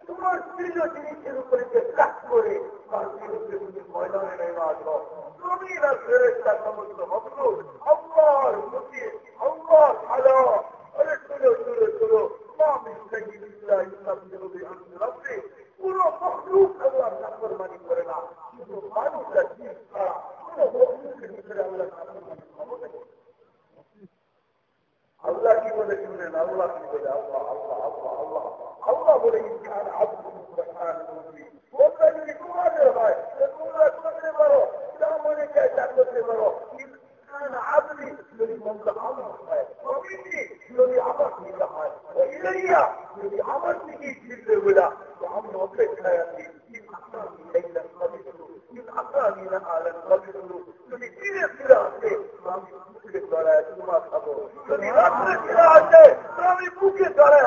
তোমার প্রিয় উপরে কাজ করে তার বিরুদ্ধে তুমি ময়দানে নেমে আসো তুমি না ফেরেস্তা সমস্ত ভক্ত আল্লাহর মুখে আল্লাহর ভালো আরে চলো চলো চলো পুরো মখলুক আল্লাহ নাফরমানি করে না শুধু মানুষরা জীব ছাড়া পুরো মখলুকের ভিতরে আল্লাহ নাফরমানি ক্ষমতা আল্লাহ কি বলে শুনেন আল্লাহ কি বলে আল্লাহ আল্লাহ আল্লাহ আল্লাহ আল্লাহ বলে ইনসান তোমরা যদি তোমাদের হয় তোমরা করতে পারো যা মনে চায় তা করতে পারো ইনসান আদমি যদি মন্দ আমার হয় যদি আমার দিকে হয় ইলাইয়া যদি আমার দিকেই ফিরবে বলা তো আমি অপেক্ষায় আছি যদি ফিরে ফিরে আসে আমি বুকে ধরায় চুমা খাব যদি রাত্রে ফিরে আসে আমি বুকে ধরায়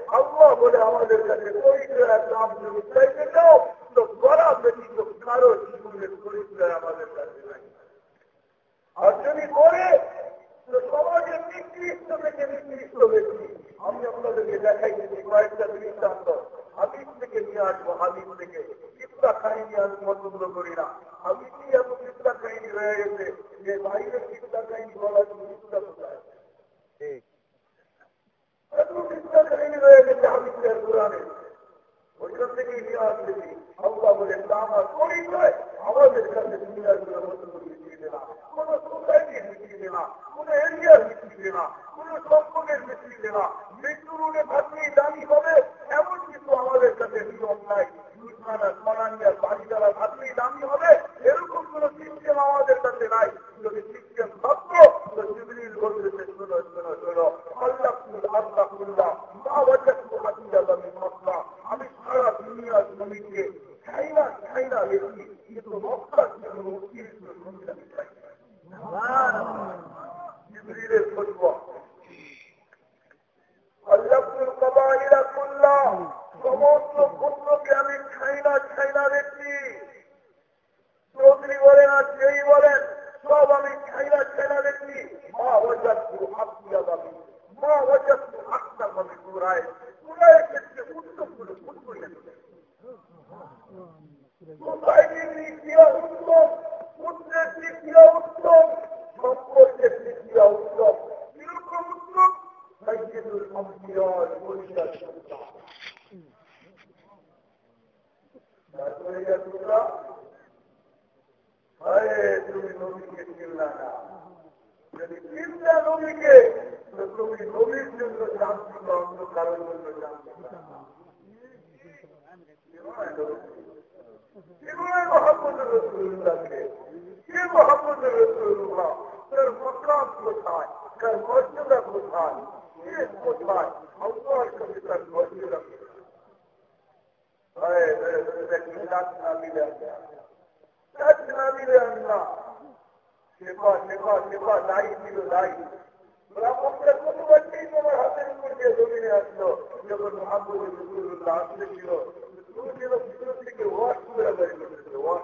আল্লাহ বলে আমাদের কাছে পরিচয় দাম যদি চাইতে যাও তো করা ব্যতীত কারও জীবনের পরিচয় আমাদের কাছে নাই। আর যদি করে, তো সমাজের নিকৃষ্ট থেকে নিকৃষ্ট ব্যক্তি। আমি আপনাদেরকে দেখাই দিচ্ছি কয়েকটা দৃষ্টান্ত। হাবিব থেকে নিয়ে আসব হাবিব থেকে। কিপ্তা কাহিনী আমি পছন্দ করি না। হাবিবই এত কিপ্তা কাহিনী হয়ে গেছে যে বাইরে কিপ্তা কাহিনী বলার কিপ্তা কোথায় এত কিপ্তা কাহিনী হয়ে গেছে হাবিবের কোরআনে ওইখান থেকেই নিয়ে আসতেছি আল্লাহ বলে আমার পরিচয় আমাদের কাছে দুনিয়ার মতো দিতে না কোন সোসাইটির ভিত্তিতে না কোন এরিয়ার ভিত্তিতে না কোন সম্পদের ভিত্তিতে না মৃত্যুর উড়ে থাকলেই দামি হবে এমন কিছু আমাদের কাছে নিয়ম নাই বাড়ি দ্বারা থাকলেই দামি হবে এরকম কোন সিস্টেম আমাদের কাছে নাই যদি সিস্টেম থাকতো তো জিবরিল বলতেছে শোনো শোনো শোনো আল্লাহ আল্লাহ কুল্লাহ মা ওয়াজাতু হাদিয়া দামি মক্কা আমি সারা দুনিয়ার জমিকে চাইনা চাইনা দেখি কিন্তু মক্কার জন্য উৎকৃষ্ট জমি আমি চাই জিবরিলের ফতোয়া আল্লাহুল কবাইলা কুল্লাহ সমস্ত পুত্রকে আমি ছাইনা ছাইনা দেখছি চৌধুরী বলেন আর যেই বলেন সব আমি ছাইনা ছাইনা দেখছি মা ওজাতু হাতিয়া দাবি মা ওজাতু হাত্তা দাবি পুরায় পুরায় ক্ষেত্রে উত্তম করে উত্তম সোসাইটির দিক দিয়ে উত্তম পুত্রের দিক দিয়ে উত্তম সম্পর্কের দিক দিয়ে উত্তম কীরকম উত্তম সাইকেল সম্পিয়র পরিষ্কার তুমি নবীকে চিনলা না যদি চিন্তা নবীকে তো তুমি নবীর জন্য জানতে অন্য কারোর জন্য জানতে মোহাম্মদ রসুল্লাহকে কে মোহাম্মদ রসুল্লাহ তার মকাম কোথায় তার মর্যাদা কোথায় কে কোথায় আল্লাহর কাছে তার ভরসা রাখে না মিলে না মিলে আল্লাহ সেবা সেবা সেবা দায়ী ছিল দায়ী ব্রাহ্মণরা কতবারই তোমার হাতের উপর দিয়ে জমিনে আসলো যখন মোহাম্মদ রসুল্লাহ আসলে ছিল তুমি যেন ভিতর থেকে ওয়াশ করে বের করতেছিল ওয়াশ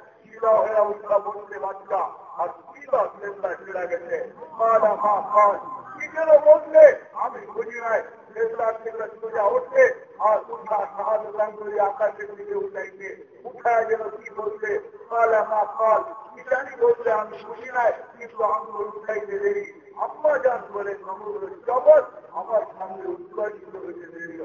নাই শিলা হয়ে উঠা বলতে বাচ্চা আর শিলা চেষ্টা ছেড়ে গেছে? মারা মা খান যেন বললে? আমি বুঝি নাই। চেষ্টার থেকে সোজা উঠছে আর উঠা সাহায্য করে আকাশের দিকে উঠাইছে উঠায় যেন কি বলছে? মালা মা খাল কি জানি আমি বুঝি নাই। কিন্তু আঙ্গুল উঠাইতে দেরি। আম্মা যান বলে সমগ্র জগৎ আমার সামনে উৎপাদিত হইতে দেরি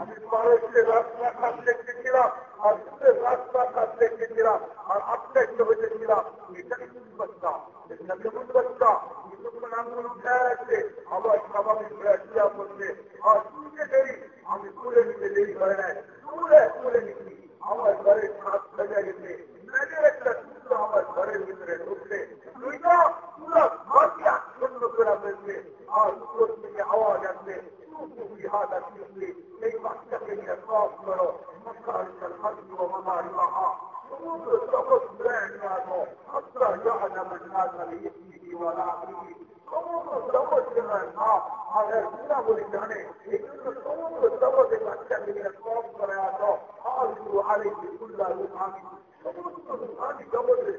আমি পারস্যে রাস্তা কাজ দেখতেছিলাম। আর দূরের রাস্তা কাজ দেখতেছিলাম আর আশ্চর্য হয়েছিলাম এটা কেমন বাচ্চা এটা কেমন বাচ্চা কিছুক্ষণ আঙুল উঠে আছে। আবার স্বাভাবিক হয়ে করছে। আর শুনতে দেরি। আমি তুলে নিতে দেরি হয় নাই। তুলে তুলে নিচ্ছি আমার ঘরের ছাদ সাজা গেছে। মেঘের একটা সূত্র আমার ঘরের ভিতরে ঢুকছে। দুইটা পুরো ঘরকে আচ্ছন্ন করে ফেলছে। আর উপর থেকে আওয়াজ আসছে। হাত আসছে। এই বাচ্চাকে নিয়ে সব করো মক্কার হাসি ও মামার মাহা সমুদ্র জগৎ ঘুরে নিয়ে আসো হাত্তা জাহান্নাম নাজ আলী ইসমিহি ওয়া রাহিহি সমগ্র জগৎ জেনার নাম আর এর গুণাবলী জানে এই জন্য সমগ্র জগতে বাচ্চাকে নিয়ে সব করে আসো আলু আলাইহি কুল্লা রুহানি সমস্ত রুহানি জগতের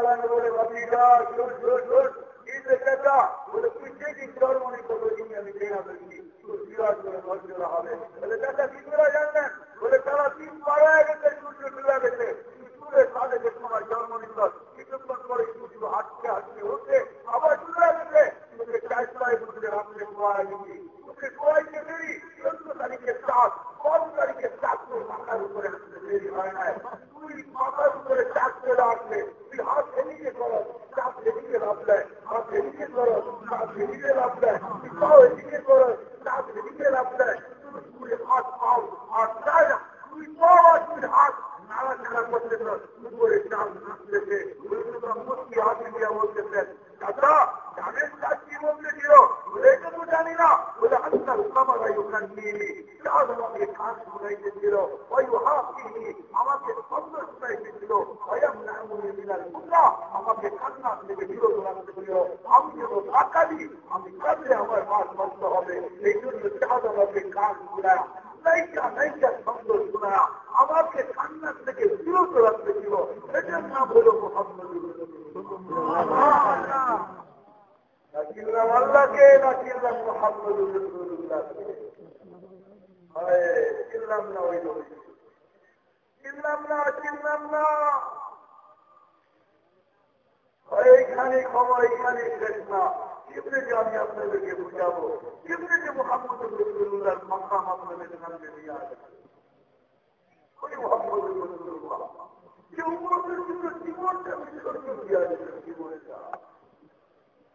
தலைவரோட வந்தீங்களா குட் குட் குட் இது கேட்டா ஒரு குச்சைக்கு இன்னொரு மணிக்கு சொல்றீங்க அது கேட்காது আবার আল্লাহ হুকামারা ওখান নিয়ে চাঁদ আমাকে কান শুনাইতেছিল ওই হাফিনি আমাকে শব্দ শুনাইতেছিল স্বয়ং নামুনি মিনাল মুল্লা আমাকে কান্না থেকে বিরত রাখতেছিল আমি যেন তাকালি আমি কাঁদলে আমার মাছ নষ্ট হবে। এই জন্য চাঁদ আমাকে কান শুনায় নাইকা নাইকা শব্দ শোনা আমাকে কান্নার থেকে বিরত রাখতেছিল এটার নাম হলো মোহাম্মদ আল্লাহকে না চিনলাম মোহাম্মদ চিনলাম না ওই নবী। চিনলাম না চিনলাম না। এইখানে ক্ষমা, এইখানে শেষ না। কেমনে আমি আপনাদেরকে বুঝাবো? কেমনে মোহাম্মদ রসুল্লাহ মাকাম আপনাদের সামনে নিয়ে আসবে? জীবনটা বিসর্জন দিয়ে আসবে জীবনটা।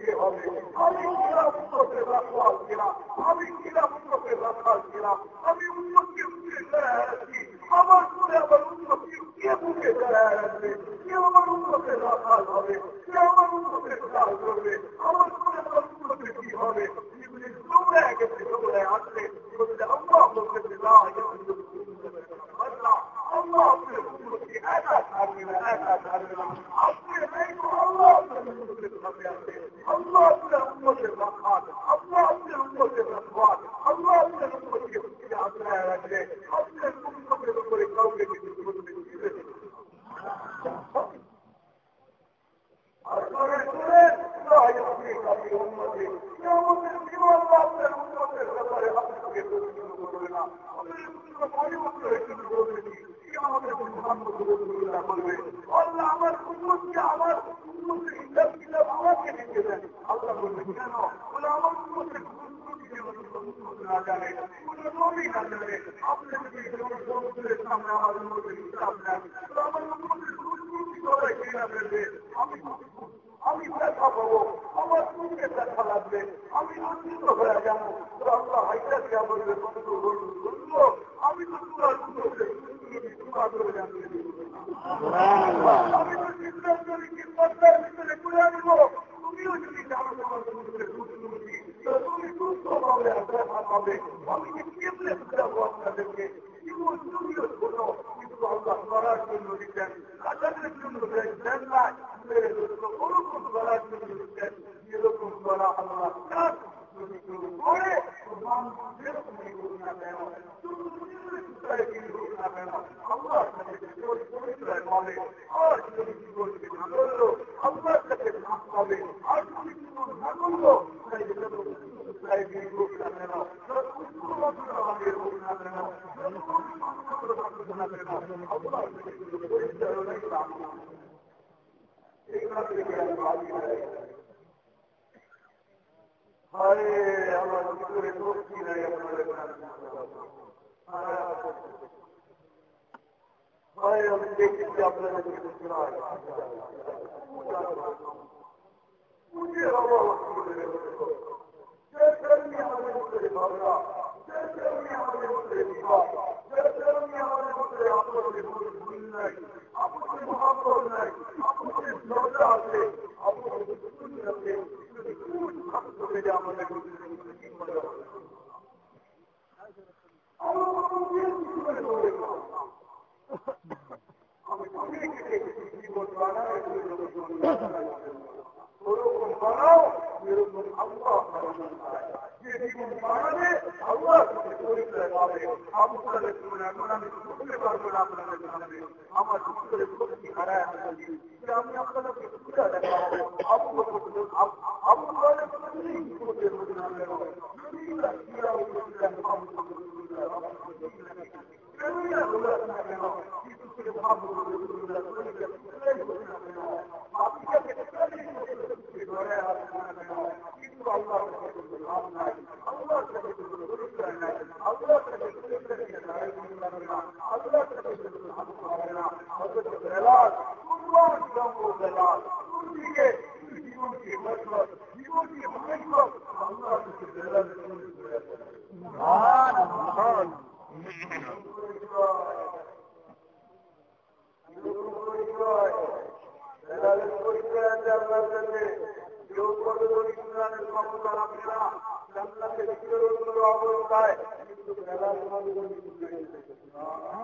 কে হবে আমি খিলাফ করতে রাখাল ছিলাম, আমি খিলাফ করতে রাখাল ছিলাম, আমি উন্নতকে উঠে দাঁড়ায় রাখছি আমার করে আমার উন্নতি কে বুকে দাঁড়ায় রাখবে কে আমার উন্নতের রাখাল হবে? কে আমার উন্নতের কাজ করবে? আমার করে আমার উন্নতি কি হবে? তোমরা গেছে তোমরা আসলে বলতে আল্লাহ বলতে না আল্লাহ আপনার উন্নতি একা থাকবে না, একা থাকবে না। আপনি নাই তো আল্লাহ আপনার উন্নতির সাথে আছে করা আল্লাহ চান যদি কেউ করে তো মানুষ যেরকমই হোক না কেন? আল্লাহ পরিচয় পাবে আর যদি জীবনকে না করল আল্লাহর কাছে ভাগ পাবে। আর যদি জীবন না করল না কেন? আমাদের হোক না কেন? আল্লাহ এইখান থেকে হায় আমার ভিতরে শক্তি নাই, আপনাদের হয় আমি দেখেছি হওয়া যে কর্মী আমাদের ভিতরে ভাবনা আমাদের ভিতরে বিবাহ আমাদের ভিতরে আপনাদের ভুল নাই, আপনাদের মহাপর নাই, আপনাদের দরজা আছে, আপনাদের আছে। আমাদের বানায় ওরকম বানাও যেরকম আল্লাহ যে জীবন বানাবে আল্লাহ আমার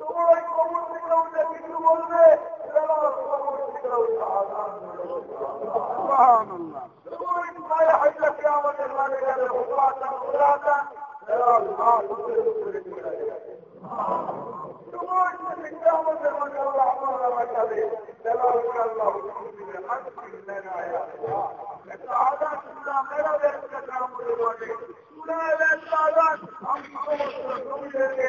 তোমার কবর থেকে উঠে কিছু বলবে কবর থেকে উঠে হাইটা কিয়ামতের মাঝে গেলে হুকুমাতান উরাতান তোমার সাথে কিয়ামতের মাঝে আল্লাহ আমরা বাঁচাবে আল্লাহ একটা আজান শুনলাম মেরা একটা কিয়ামতের মাঝে শুনে একটা আজান আমি সমস্ত নবীদেরকে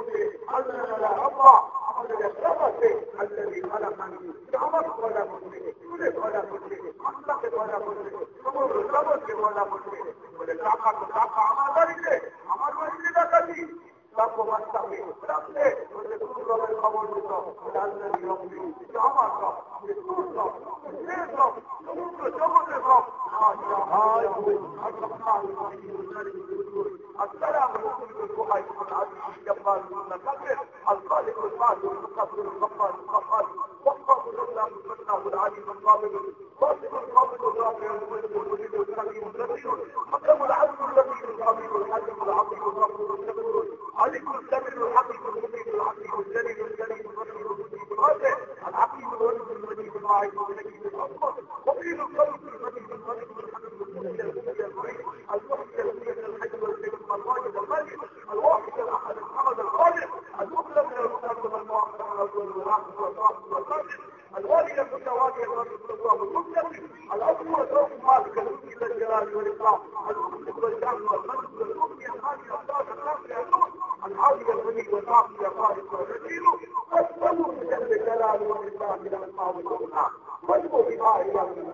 দিতে আল্লাহ আব্বা আমাদের সব আছে আল্লাহ খালা মানি আমার খোলা করছে তুলে খোলা করছে আল্লাহকে খোলা করছে সমগ্র জগৎকে জগতের সব হয় جل جلاله ولله الاسماء الحسنى واجبوا بما الى ربنا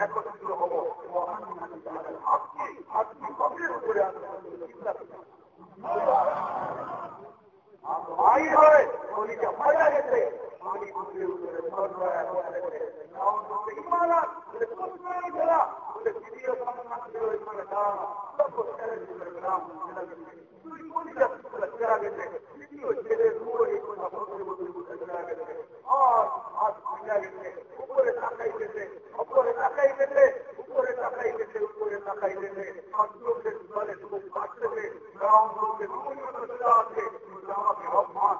একত্রিত হব হাত হাত কবে করে আসব শহীদ হয় শহীদে মারা গেছে। উপরে তাকাইতেছে উপরে তাকাইতেছে উপরে তাকাইতেছে উপরে তাকাইতেছে ছাত্রদের দলে খুব কাটতেছে গ্রাউন্ড আছে। আমার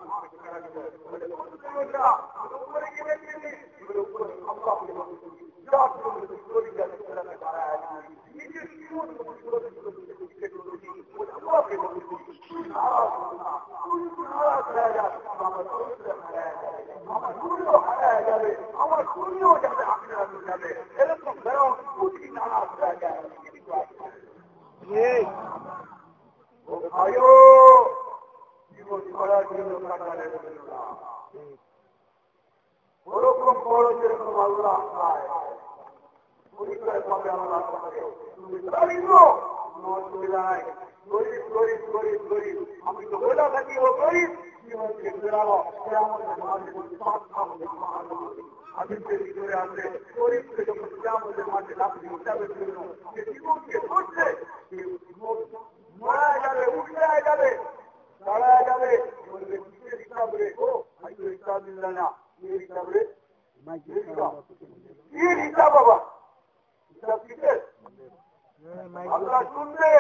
হারায় যাবে দুনিও যাবে আখড়ানো যাবে এরকম বেরোন কুটি নানা জায়গায় ও ভাইও জীবন করার জন্য কাটালে ওরকম বড় যেরকম আল্লাহ পায় পরিচয় পাবে আল্লাহ পাবে অসুবিধা নাই গরিব গরিব গরিব গরিব ও গরিব জীবনকে ভিতরে আছে গরিবকে যখন আমাদের মাঠে রাখি হিসাবের জন্য যে জীবনকে ধরছে মারা যাবে উঠে যাবে দাঁড়ায় যাবে বলবে কিসের হিসাব রে ও আইতো হিসাব দিল না কি হিসাব রে হিসাব বাবা? হিসাব কিসের? আল্লাহ শুনবে।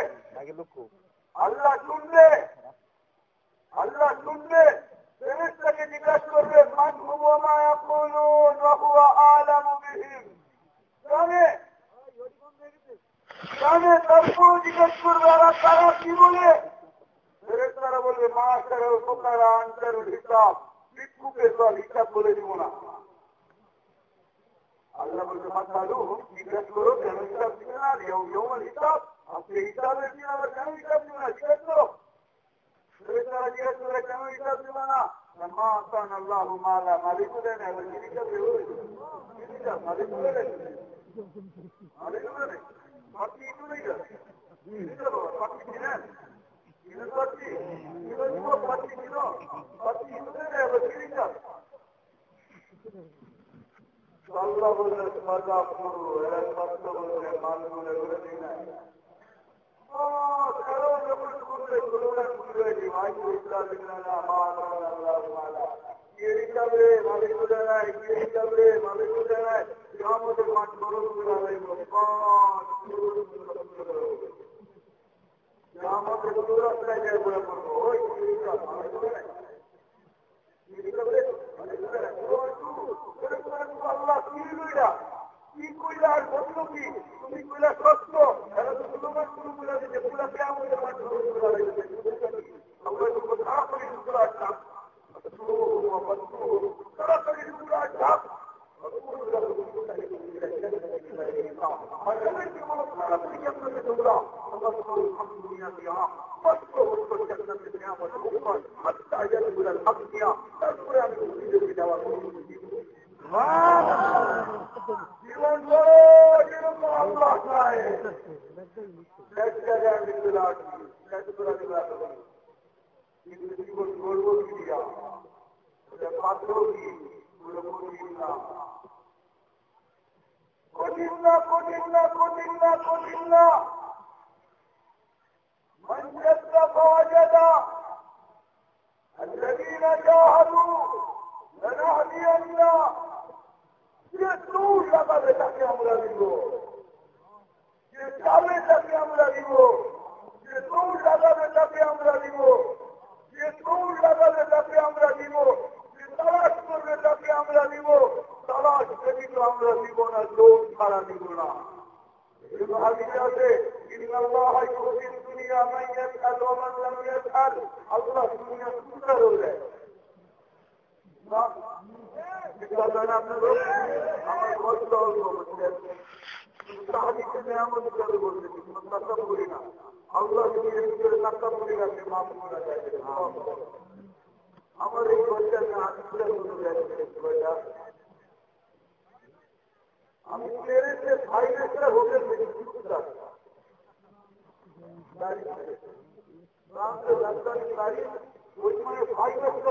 আল্লাহ শুনবে। আল্লাহ শুনবে। ফেরেস্তাকে জিজ্ঞাসা করবে মান হুমা ইয়াকুলুন ওয়া হুয়া আলামু বিহিম? জানে? জানে? তারপর জিজ্ঞাসা করবে আর তারা কি বলে? ফেরেস্তারা বলবে মা সারা উপকার আনসার হিসাব। ভিক্ষুকে সব হিসাব বলে দিব না। আল্লাহ বলতে মাথালু জিজ্ঞাসা করো, কেন হিসাব দিবে না? ইয়ৌমান হিসাব। আপনি হিসাবের দিন আবার কেন হিসাব দিবে না? জিজ্ঞাসা করো। ফেরেস্তারা জিজ্ঞাসা করে কেন হিসাব দিবে না? আল্লাহ মালা মালিক দেন এবার কি হিসাব দেবো? মালিক দেন মালিক দেন বাকি একটু নেই বাকি কিনেন কিনে বাকি কিনে দিব? বাকি আল্লাহ বললেন সজা করো এরা সত্য বলছে মানুষ মনে করে দিই না আমাদের রাস্তায় যায় বলে পড়ব ওই আল্লাহ কি লইলা কি কইলা আর বন্ধ কি তুমি কইলা সত্য এরা তো তোমার শুরু করে দিতে পুরা কেমন আল্লাহ নাস্তা করি না মাফ করা যায় আমার এই বইটা আমি পেরেছে ফাইন্যান্সটা হোটেল থেকে ওই সময় ফাইন্যান্সটা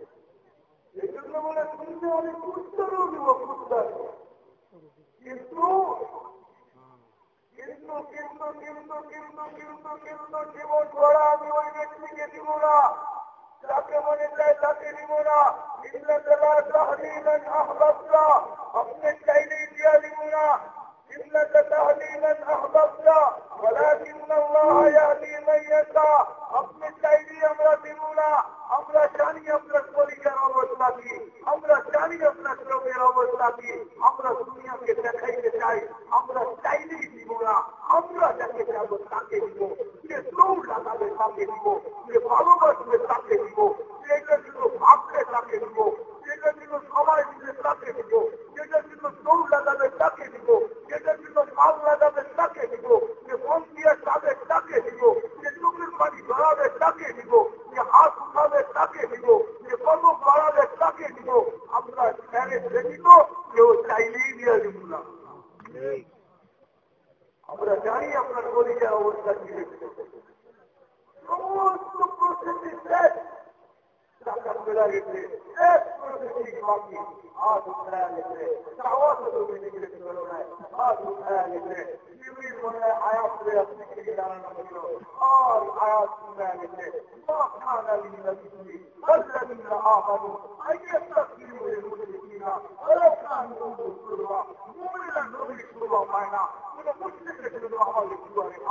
এই জন্য বলে তুমি আমি কুত্তারও দিব কুত্তার কিন্তু কিন্তু কিন্তু কিন্তু কিন্তু কিন্তু কিন্তু জীবন করা আমি ওই ব্যক্তিকে দিব না। যাকে চাইলেই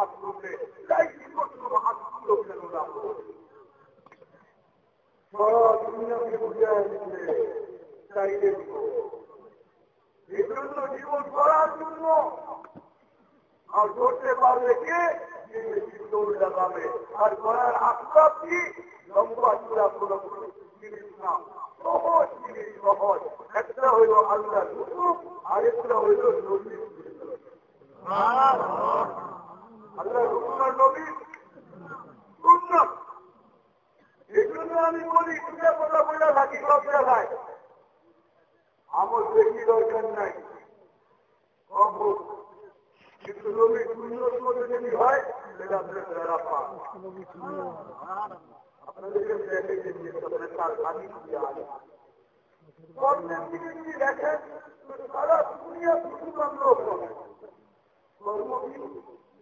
আসলে দুনিয়াকে বুঝায় দিচ্ছে চাইলে এজন্য জীবন করার জন্য আর করতে পারলে কে? দৌড় লাগাবে আর করার আশ্বাস লম্বা চূড়া পুরো একটা হইল আল্লাহ আরেকটা হইল নদীর আল্লাহ রসুল নবী। সুন্নত এই জন্য আমি বলি, দুটা কথা বলে থাকি সব জায়গায়। আমার বেশি দরকার নাই। কম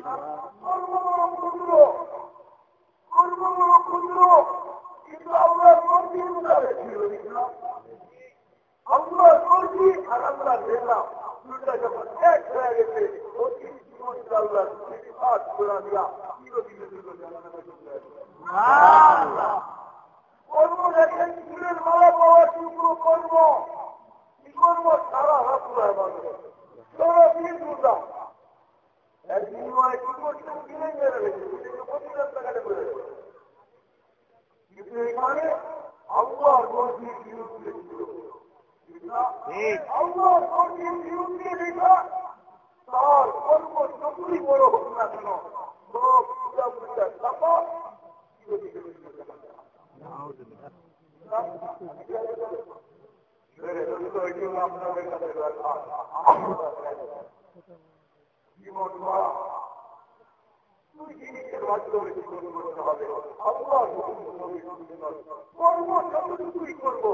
ক্ষুদ্র কর্মগুলো ক্ষুদ্র কিন্তু আল্লাহর মর্জি মোতাবেক ছিল আল্লাহর মর্জি আর আল্লাহর নেতা দুটা যখন এক হয়ে গেছে আল্লাহ। পাঁচ করে দিয়া কর্ম যোগ্য কর্ম কি করব সারা হাত এক বিনিময়ে কি করছেন কিনে মেরে পঁচিশ হাজার টাকাটা করে কিন্তু এখানে আল্লাহর মর্জির বিরুদ্ধে ছিল কাছে জীবন করব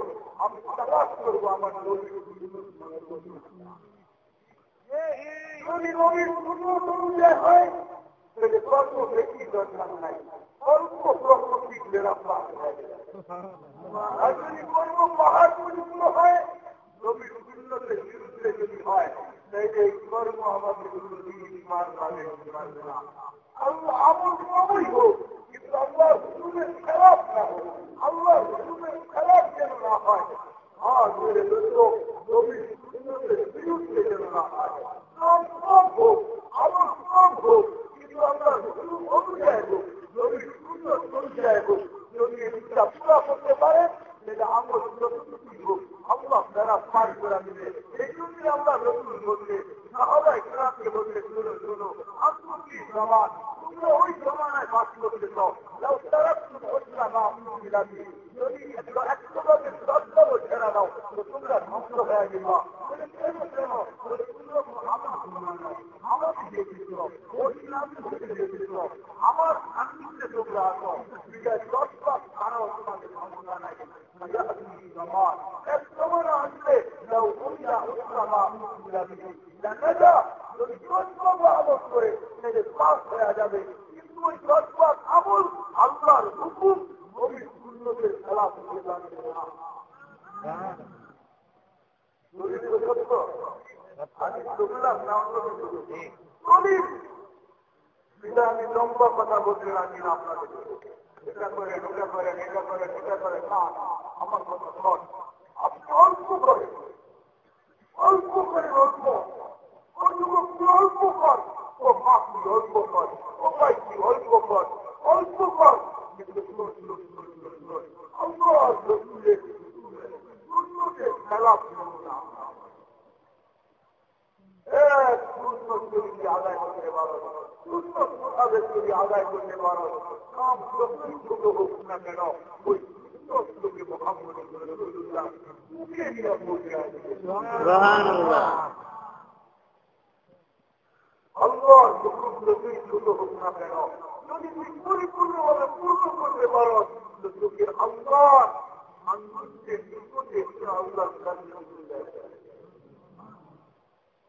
আমি তালাশ করব আমার যদি নবীর সুন্দর অনুযায়ী হয় তাহলে কর্ম বেশি দরকার নাই অল্প কর্ম শিখলে আর যদি কর্ম পাহাড় পরিপূর্ণ হয় নবীর সুন্দরের বিরুদ্ধে যদি হয় এই কর্ম আমাদের ইমান পাবে আল্লাহ আমল সবই হোক, কিন্তু আল্লাহ হুজুরের খারাপ না হোক, আল্লাহ হুজুরের খারাপ যেন না হয়, আর মেরে লোক নবীর সুন্দরের বিরুদ্ধে না আমল যতটুকুই হোক আল্লাহ তারা পার করে দিবে এই জন্য আল্লাহ নতুন বললে সাহাবাই খারাপকে বলতে শুনো শুনো, আত্মীয় সমাজ তোমরা ওই জমানায় বাস করতে ধ্বংস হয়ে গেবা কেন কেন আমাকে দেখেছ ওর নামে দেখেছ আমার সান্নিধ্যে তোমরা আসো দশ পাঁচ ছাড়াও তোমাদের ক্ষমতা নাই এক জমানা আসলে যাও উল্টা উত্তামা দেখা যদি দশ পাক আমল করে তাহলে পাস হয়ে যাবে কিন্তু ওই দশ পাক আমল আল্লাহর হুকুম নবীর সুন্নতের খেলা হতে পারবে না সত্য আমি বললাম না অন্য সেটা আমি লম্বা কথা বলতে রাজি না আপনাদের এটা করেন ওটা করেন এটা করেন এটা করেন না আমার কথা সৎ আপনি অল্প করেন অল্প করে অল্প অল্প কর ও মাফি অল্প কর ও পাইছি অল্প কর অল্প কর কিন্তু আল্লাহ রসুলের সুন্নতের খেলা না এক সুন্নত যদি আদায় করতে পারো মোতাবেক যদি আদায় করতে পারো কাম যতই ছোট হোক না কেন ওই সুন্নতকে মোহাম্মদ রসুল্লাহ মুখে নিয়ে বসে আছে আল্লাহর হুকুম যতই ছোট হোক না কেন যদি তুই পরিপূর্ণভাবে পূর্ণ করতে পারো তো তোকে আল্লাহ মানুষের নিকটে আল্লাহ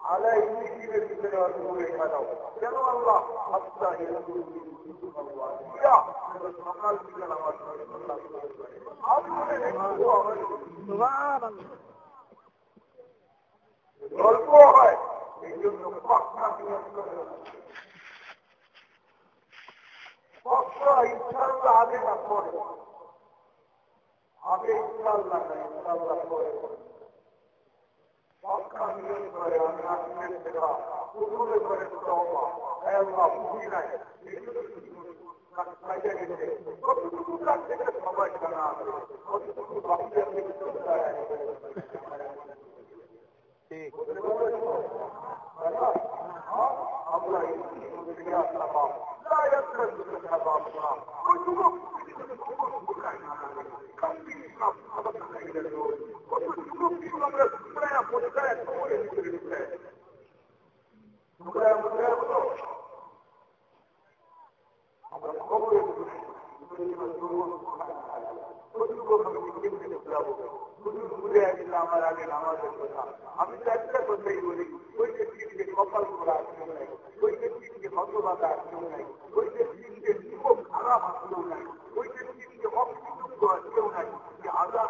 على يمين الكتاب والحلو كما الله حتى يكون গল্প হয় এই জন্য পাক্কা পাক্কা ইনশাল্লাহ আগে না পরে আগে ইনশাল্লাহ না ইনশাল্লাহ Bakka niyet böyle, yani hakimiyet bir daha. Huzurlu böyle tutulma. Ey Allah, bu hile. Kaçmaya gidiyor. Oturup bıraktıkız baba sana abi. Oturup bakıyorum. Şey. Allah yetiştirdiği asla bak. La yatırın bütün hesabına. Uçurup বুড়ার বুড়ার কত আমরা খবর আমার আগে আমি তো একটা বলি ওই ব্যক্তিকে কপাল করা আসলেও নাই ওই ব্যক্তিকে হতবাদা আসলেও নাই ওই ব্যক্তিকে জীবন খারাপ আসলেও নাই ওই ব্যক্তিকে অকৃতজ্ঞ আসলেও নাই যে আজাদ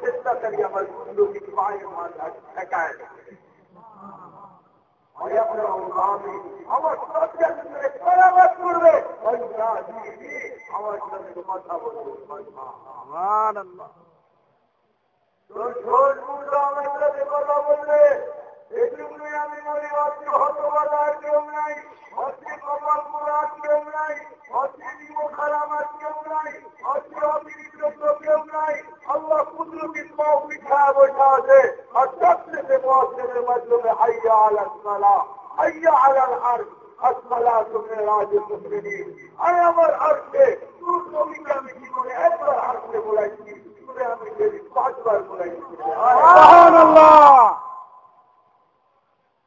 চেষ্টা করি আমার বন্ধুকে পায়ের মাথায় ঠেকায় আমার সবচেয়ে পরামর্শ করবে আমার সাথে কথা কথা বলবে এজন্যই আমি বলি, অতি হতবাদার কেউ নাই, অতি কপাল পোড়ার কেউ নাই, অতি নিমখারামার কেউ নাই, অতি অতিরিক্ত কেউ নাই। আল্লাহ কুদরতি পাও পিঠা বৈঠা আছে। অর্থাৎ সে মহাসের মাধ্যমে হাইয়া আল আসমালা হাইয়া আল আল আর আসমালা তুমি রাজ মুসলিম আর আমার আর্থে তোর নবীকে আমি জীবনে একবার আর্থে বলাইছি আমি পাঁচবার বলাইছি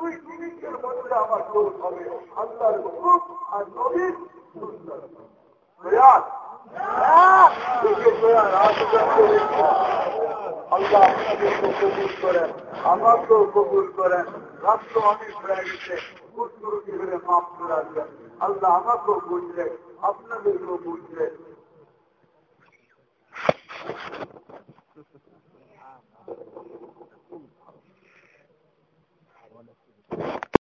দুই জিনিসের মধ্যে আমার দৌড় হবে। আল্লাহর হুকুম আর নবীর আল্লাহ আপনাদেরকে কবুল করেন, আমাকেও কবুল করেন। রাষ্ট্র অনেক হয়ে গেছে মাফ করে আসবেন আল্লাহ আমাকেও বুঝলে, আপনাদেরকেও বুঝলে।